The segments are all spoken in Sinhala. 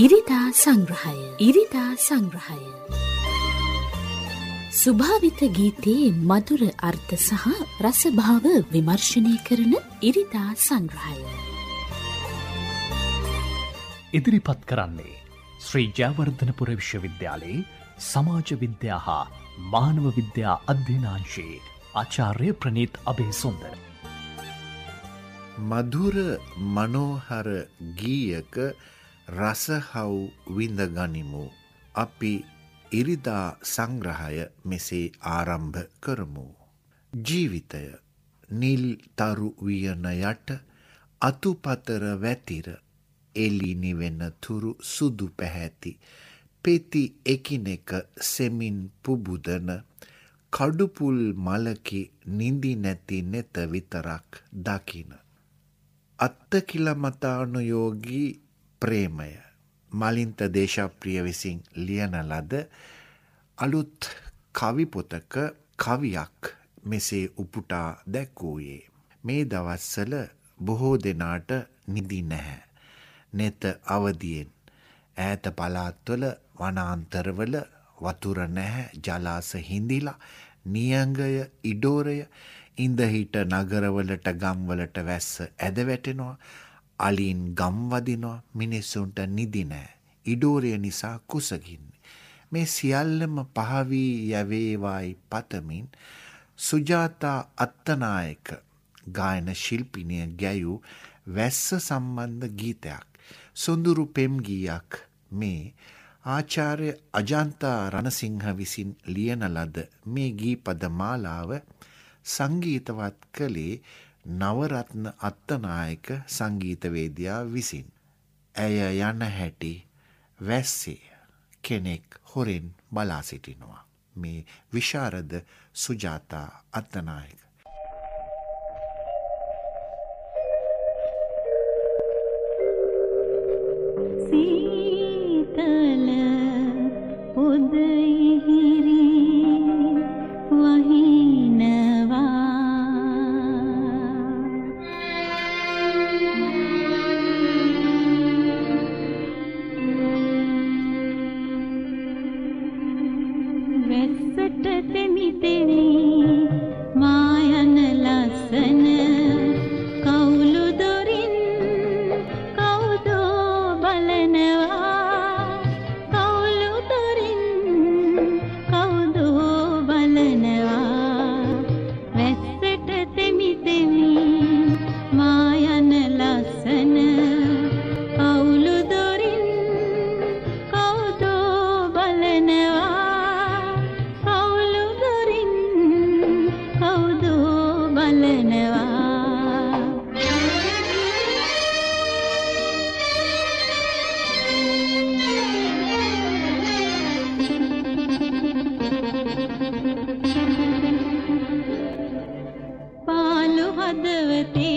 ඉරිදා සංග්‍රහය ඉරිදා සංග්‍රහය සුභාවිත ගීතයේ මధుර අර්ථ සහ රසභාව විමර්ශනය කරන ඉරිදා සංග්‍රහය ඉදිරිපත් කරන්නේ ශ්‍රී ජයවර්ධනපුර විශ්වවිද්‍යාලයේ සමාජ විද්‍යා හා මානව විද්‍යා අධ්‍යනාංශයේ ආචාර්ය ප්‍රනීත් අබේ සුන්දර. මధුර මනෝහර ගීයක රසහව් විඳගනිමු. අපි ඉරිදා සංග්‍රහය මෙසේ ආරම්භ කරමු. ජීවිතය නිල් තරු වියන යට අතුපතර වැතිර එලිනිවෙන තුරු සුදු පැහැති පෙති එකිනෙක සෙමින් පුබුදන කඩුපුල් මලකි නිදි නැති නෙත විතරක් දකින. අත්තකිලමතානුයෝගී ප්‍රේමය මලින්ත දේශප්‍රිය විසින් ලියන ලද අලුත් කවිපොතක කවියක් මෙසේ උපුටා දැක්වූයේ. මේ දවස්සල බොහෝ දෙනාට නිදි නැහැ. නෙත අවදියෙන් ඈත පලාත්වල වනාන්තරවල වතුර නැහැ ජලාස හිඳිලා නියංගය ඉඩෝරය ඉඳහිට නගරවලට ගම්වලට වැස්ස ඇද වැටෙනවා අලින් ගම්වදිනවා මිනිස්සුන්ට නිදිනෑ. ඉඩෝරය නිසා කුසගින්නේ. මේ සියල්ලම පහවී යවේවායි පතමින් සුජාතා අත්තනායක ගායන ශිල්පිනිය ගැයූ වැස්ස සම්බන්ධ ගීතයක්. සොඳුරු පෙම් ගීයක් මේ ආචාර්ය අජන්තා රණසිංහ විසින් ලියන ලද මේ ගීපද මාලාව සංගීතවත් කළේ නවරත්න අත්තනායක සංගීතවේදයා විසින්. ඇය යන හැටි වැස්සේ කෙනෙක් හොරෙන් බලා සිටිනවා. මේ විශාරද සුජාතා අත්තනායක. பதவதே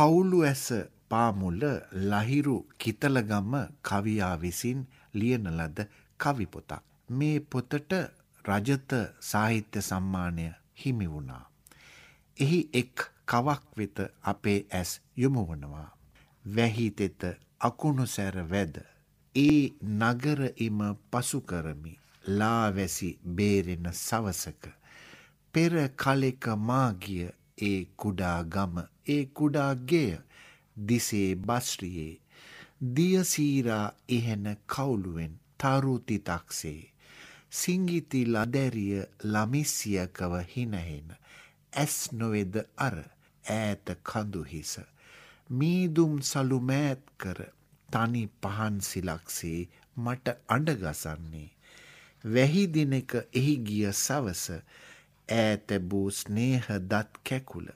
කවුලු ඇස පාමුල්ල ලහිරු කිතලගම කවියා විසින් ලියන ලද කවිපොතක්. මේ පොතට රජත සාහිත්‍ය සම්මානය හිමි වුණා. එහි එක් කවක් වෙත අපේ ඇස් යොමු වනවා. වැහිතෙත අකුණු සැර වැද. ඒ නගර ඉම පසු කරමි ලාවැසි බේරෙන සවසක. පෙර කලෙක මාගිය ඒ කුඩා ගම ඒ කුඩා ගෙය දිසේ බස්්‍රියේ දියසීරා එහෙන කවුලුවෙන් තරුතිතක්සේ. සිංගිති ලදැරිය ළමිස්සියකව හිනහෙන. ඇස් නොවෙද අර ඈත කඳුහිස. මීදුම් සලුමෑත් කර තනි පහන්සිලක්සේ මට අඩගසන්නේ. වැහි දිනක එහි ගිය සවස ඈතැබූ ස්නේහ දත් කැකුල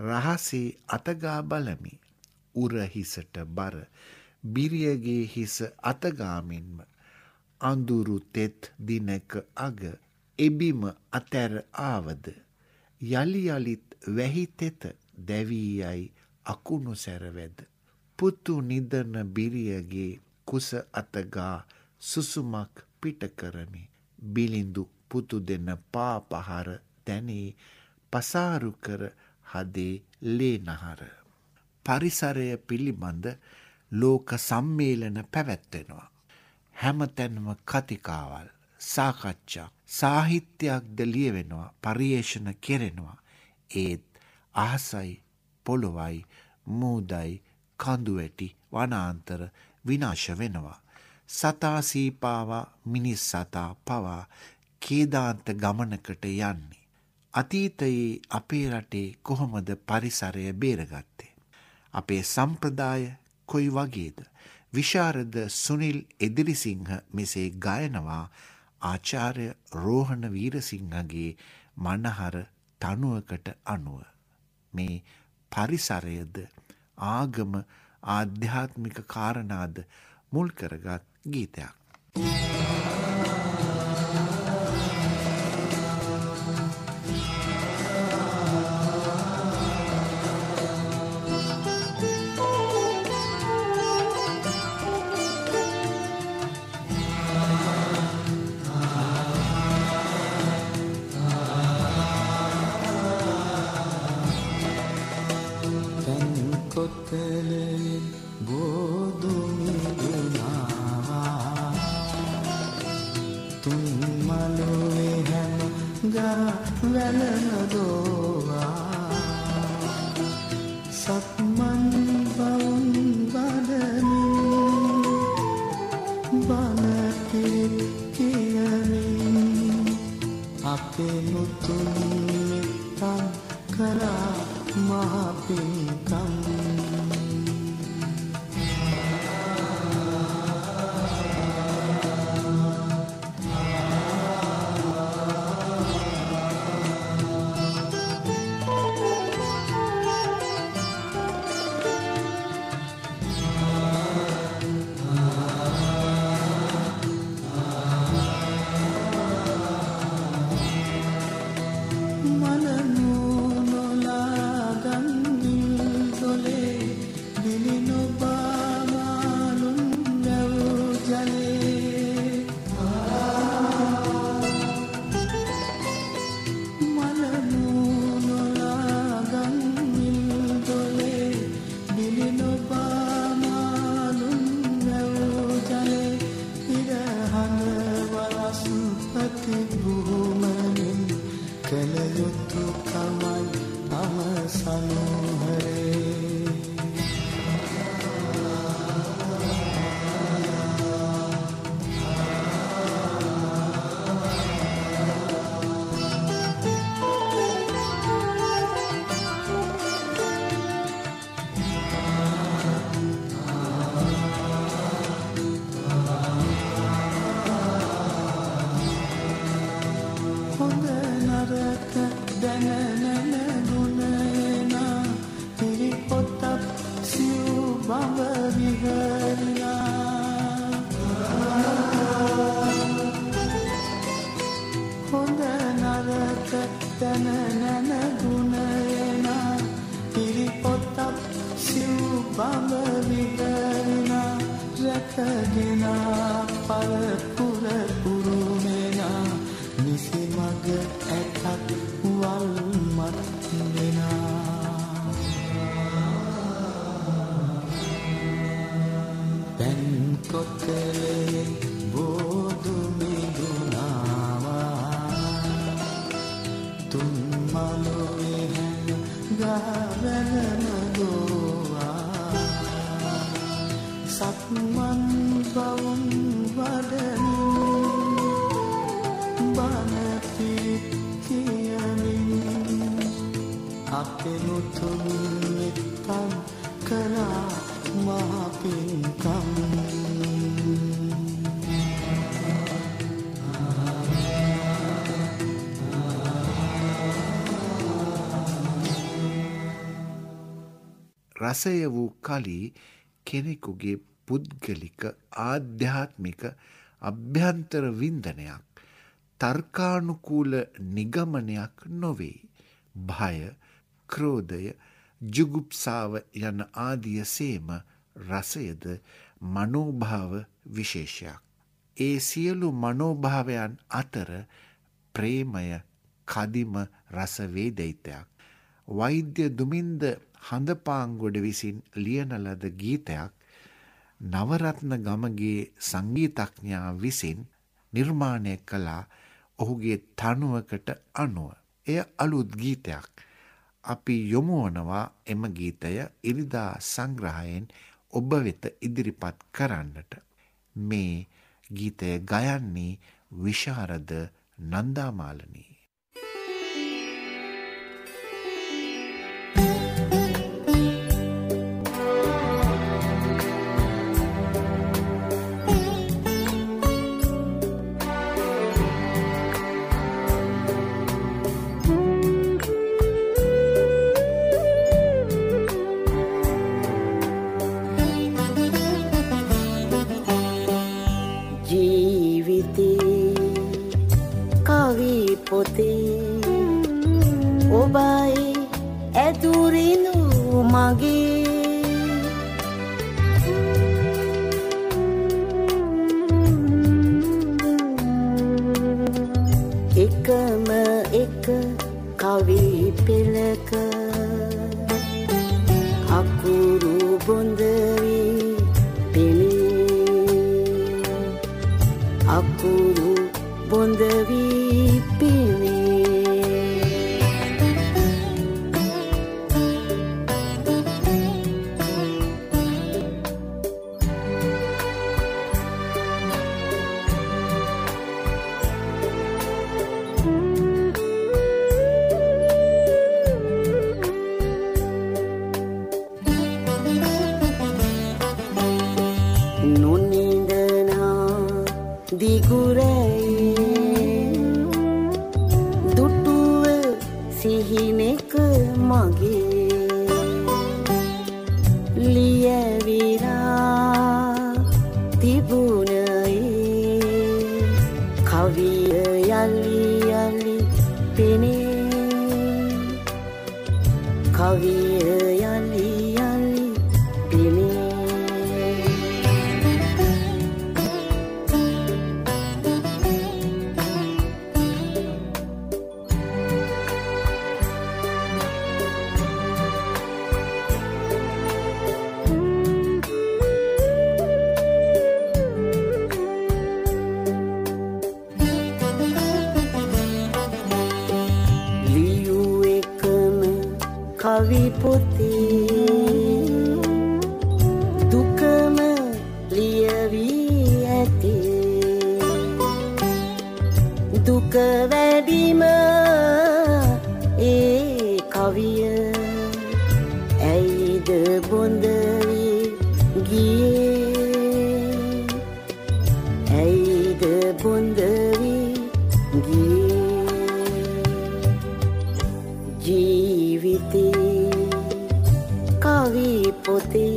රහසේ අතගා බලමි. උරහිසට බර. බිරියගේ හිස අතගාමින්ම. අඳුරු තෙත් දිනක අග. එබිම අතැර ආවද. යළි යළිත් වැහි තෙත දැවීයයි අකුණු සැරවැද. පුතු නිදන බිරියගේ කුස අතගා සුසුමක් පිට කරමි බිලිඳු පුතු දෙන පාපහර තැනේ පසාරු කර හදේ ලේනහර. පරිසරය පිළිබඳ ලෝක සම්මේලන පැවැත්වෙනවා. හැමතැන්ම කතිකාවල් සාකච්ඡා සාහිත්‍යයක්ද ලියවෙනවා පරියේෂණ කෙරෙනවා. ඒත් අහසයි පොළොවයි මූදයි කඳුවැටි වනාන්තර විනාශ වෙනවා. සතා සීපාවා මිනිස් සතා පවා කේදාන්ත ගමනකට යන්නේ. අතීතයේ අපේ රටේ කොහොමද පරිසරය බේරගත්තේ. අපේ සම්ප්‍රදාය කොයි වගේද. විශාරද සුනිල් එදිරිසිංහ මෙසේ ගයනවා ආචාර්ය රෝහණ වීරසිංහගේ මනහර තනුවකට අනුව. මේ පරිසරයද ආගම ආධ්‍යාත්මික කාරණාද මුල් කරගත් ගීතයක්. කොතලෙන් බෝදුමිදුනා තුන් මලුවේ හැම ගා වැලනදෝවා you, Mama. මලුවේ හැන ගාවැලම ගෝවා සක්මන් බවුන් වඩනින් බනපිත් කියමින් අපෙනුතුන් වෙත්තම් කලා මහපින්කම් රසය වූ කලී කෙනෙකුගේ පුද්ගලික ආධ්‍යාත්මික අභ්‍යන්තර වින්දනයක් තර්කානුකූල නිගමනයක් නොවේ. භය ක්‍රෝධය ජුගුප්සාව යන ආදිය සේම රසයද මනෝභාව විශේෂයක්. ඒ සියලු මනෝභාවයන් අතර ප්‍රේමය කදිම රසවේදෛතයක්. වෛද්‍ය දුමින්ද හඳපාංගොඩ විසින් ලියන ලද ගීතයක් නවරත්න ගමගේ සංගීතඥා විසින් නිර්මාණය කළා ඔහුගේ තනුවකට අනුව. එය අලුත් ගීතයක්. අපි යොමුවනවා එම ගීතය ඉරිදා සංග්‍රහයෙන් ඔබ වෙත ඉදිරිපත් කරන්නට. මේ ගීතය ගයන්නේ විශාරද නන්දාමාලනී. ඇයිද බොඳවී ගියේ ජීවිතේ කවි පොතේ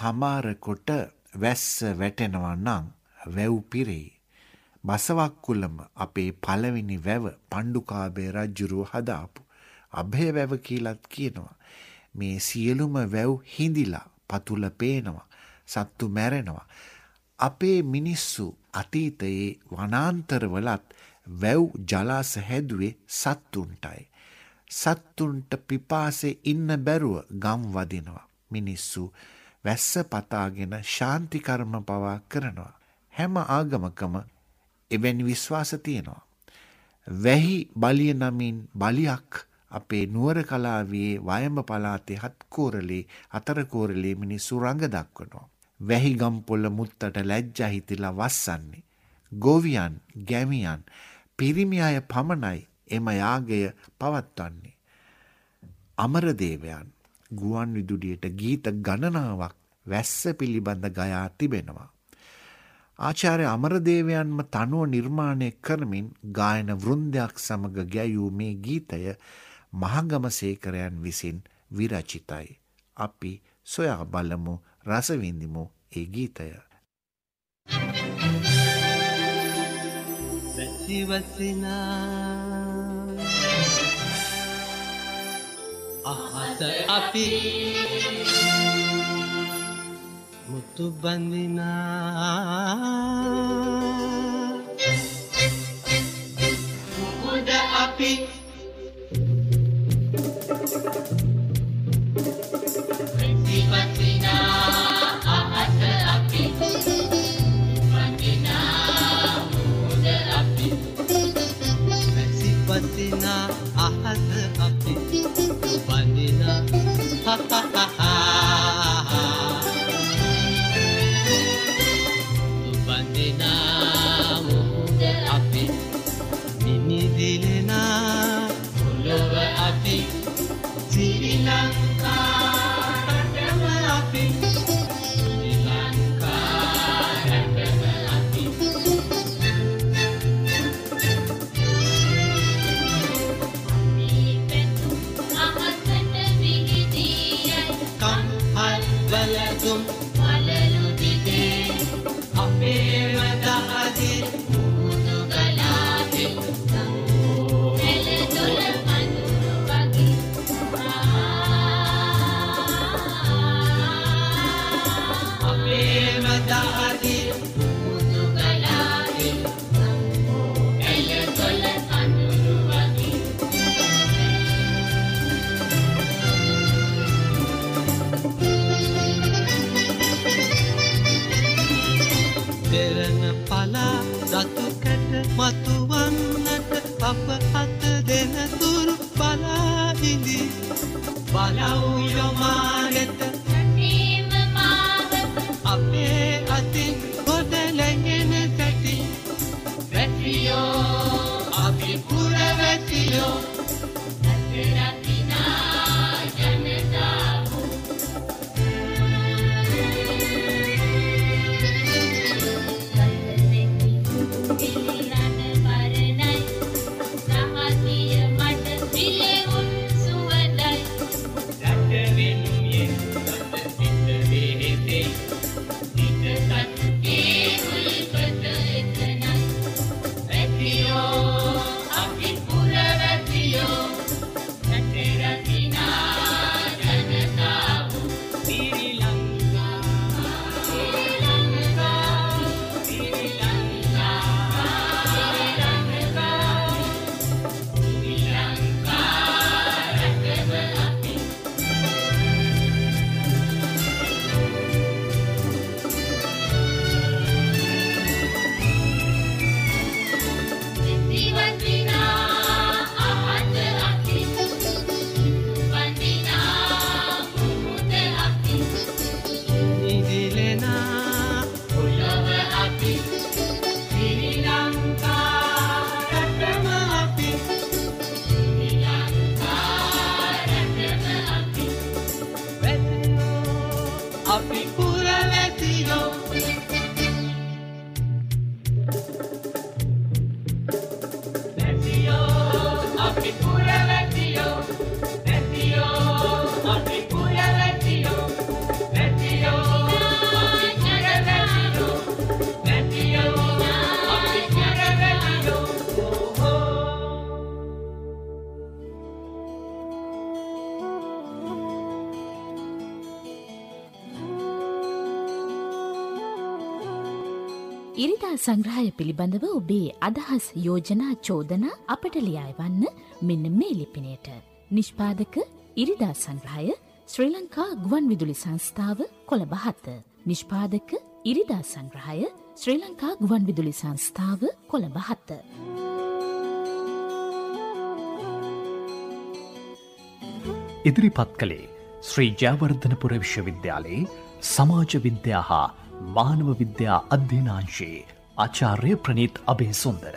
හමාරකොට වැස්ස වැටෙනවා නං වැව් පිරෙයි. බසවක්කුලම අපේ පළවෙනි වැව පණ්ඩුකාබේ රජ්ජුරුව හදාපු. අභය වැව කියලත් කියනවා. මේ සියලුම වැව් හිඳිලා පතුල පේනවා. සත්තු මැරෙනවා. අපේ මිනිස්සු අතීතයේ වනාන්තරවලත් වැව් ජලාස හැදුවේ සත්තුන්ටයි. සත්තුන්ට පිපාසේ ඉන්න බැරුව ගම් වදිනවා. මිනිස්සු වැස්ස පතාගෙන ශාන්තිකර්ම පවා කරනවා. හැම ආගමකම එවැනි විශ්වාස තියෙනවා. වැහි බලිය නමින් බලියක් අපේ නුවර කලාවේ වයඹ පලාතේ හත්කෝරලේ අතරකෝරලේ මිනිස්සු රඟ දක්වනවා. වැහි ගම්පොල්ල මුත්තට ලැජ්ජා හිතිලා වස්සන්නේ. ගොවියන් ගැමියන් පිරිමි අය පමණයි එම යාගය පවත්වන්නේ. අමරදේවයන් ගුවන් විදුඩියට ගීත ගණනාවක් වැස්ස පිළිබඳ ගයා තිබෙනවා. ආචාර්ය අමරදේවයන්ම තනුව නිර්මාණය කරමින් ගායන වෘන්දයක් සමග ගැයූ මේ ගීතය මහගමසේකරයන් විසින් විරචිතයි. අපි සොයා බලමු රසවිඳිමු ඒ ගීතය. වැසිවසිනා අහස අපි. මුතු බඳිනා Martín. සංග්‍රහය පිළිබඳව ඔබේ අදහස් යෝජනා චෝදනා අපට ලියයිවන්න මෙන්න මේ ලිපිනයට. නිෂ්පාදක ඉරිදා සංග්‍රහය ශ්‍රී ලංකා ගුවන් විදුලි සංස්ථාව කොළබහත්ත. නිෂ්පාදක ඉරිදා සංග්‍රහය ශ්‍රී ලංකා ගුවන් විදුලි සංස්ථාව කොළබහත්ත. ඉදිරිපත් කළේ ශ්‍රී ජයවර්ධනපුර විශ්වවිද්‍යාලයේ සමාජ විද්‍යා හා මානව විද්‍යා අධ්‍යනාංශයේ ආචාර්ය ප්‍රනීත් අබේසුන්දර.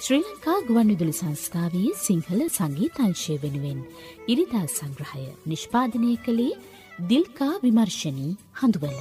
ශ්‍රී ලංකා ගුවන් විදුලි සංස්ථාවයේ සිංහල සංගීතංශය වෙනුවෙන් ඉරිදා සංග්‍රහය නිෂ්පාදනය කළේ දිල්කා විමර්ශනී හඳුවල.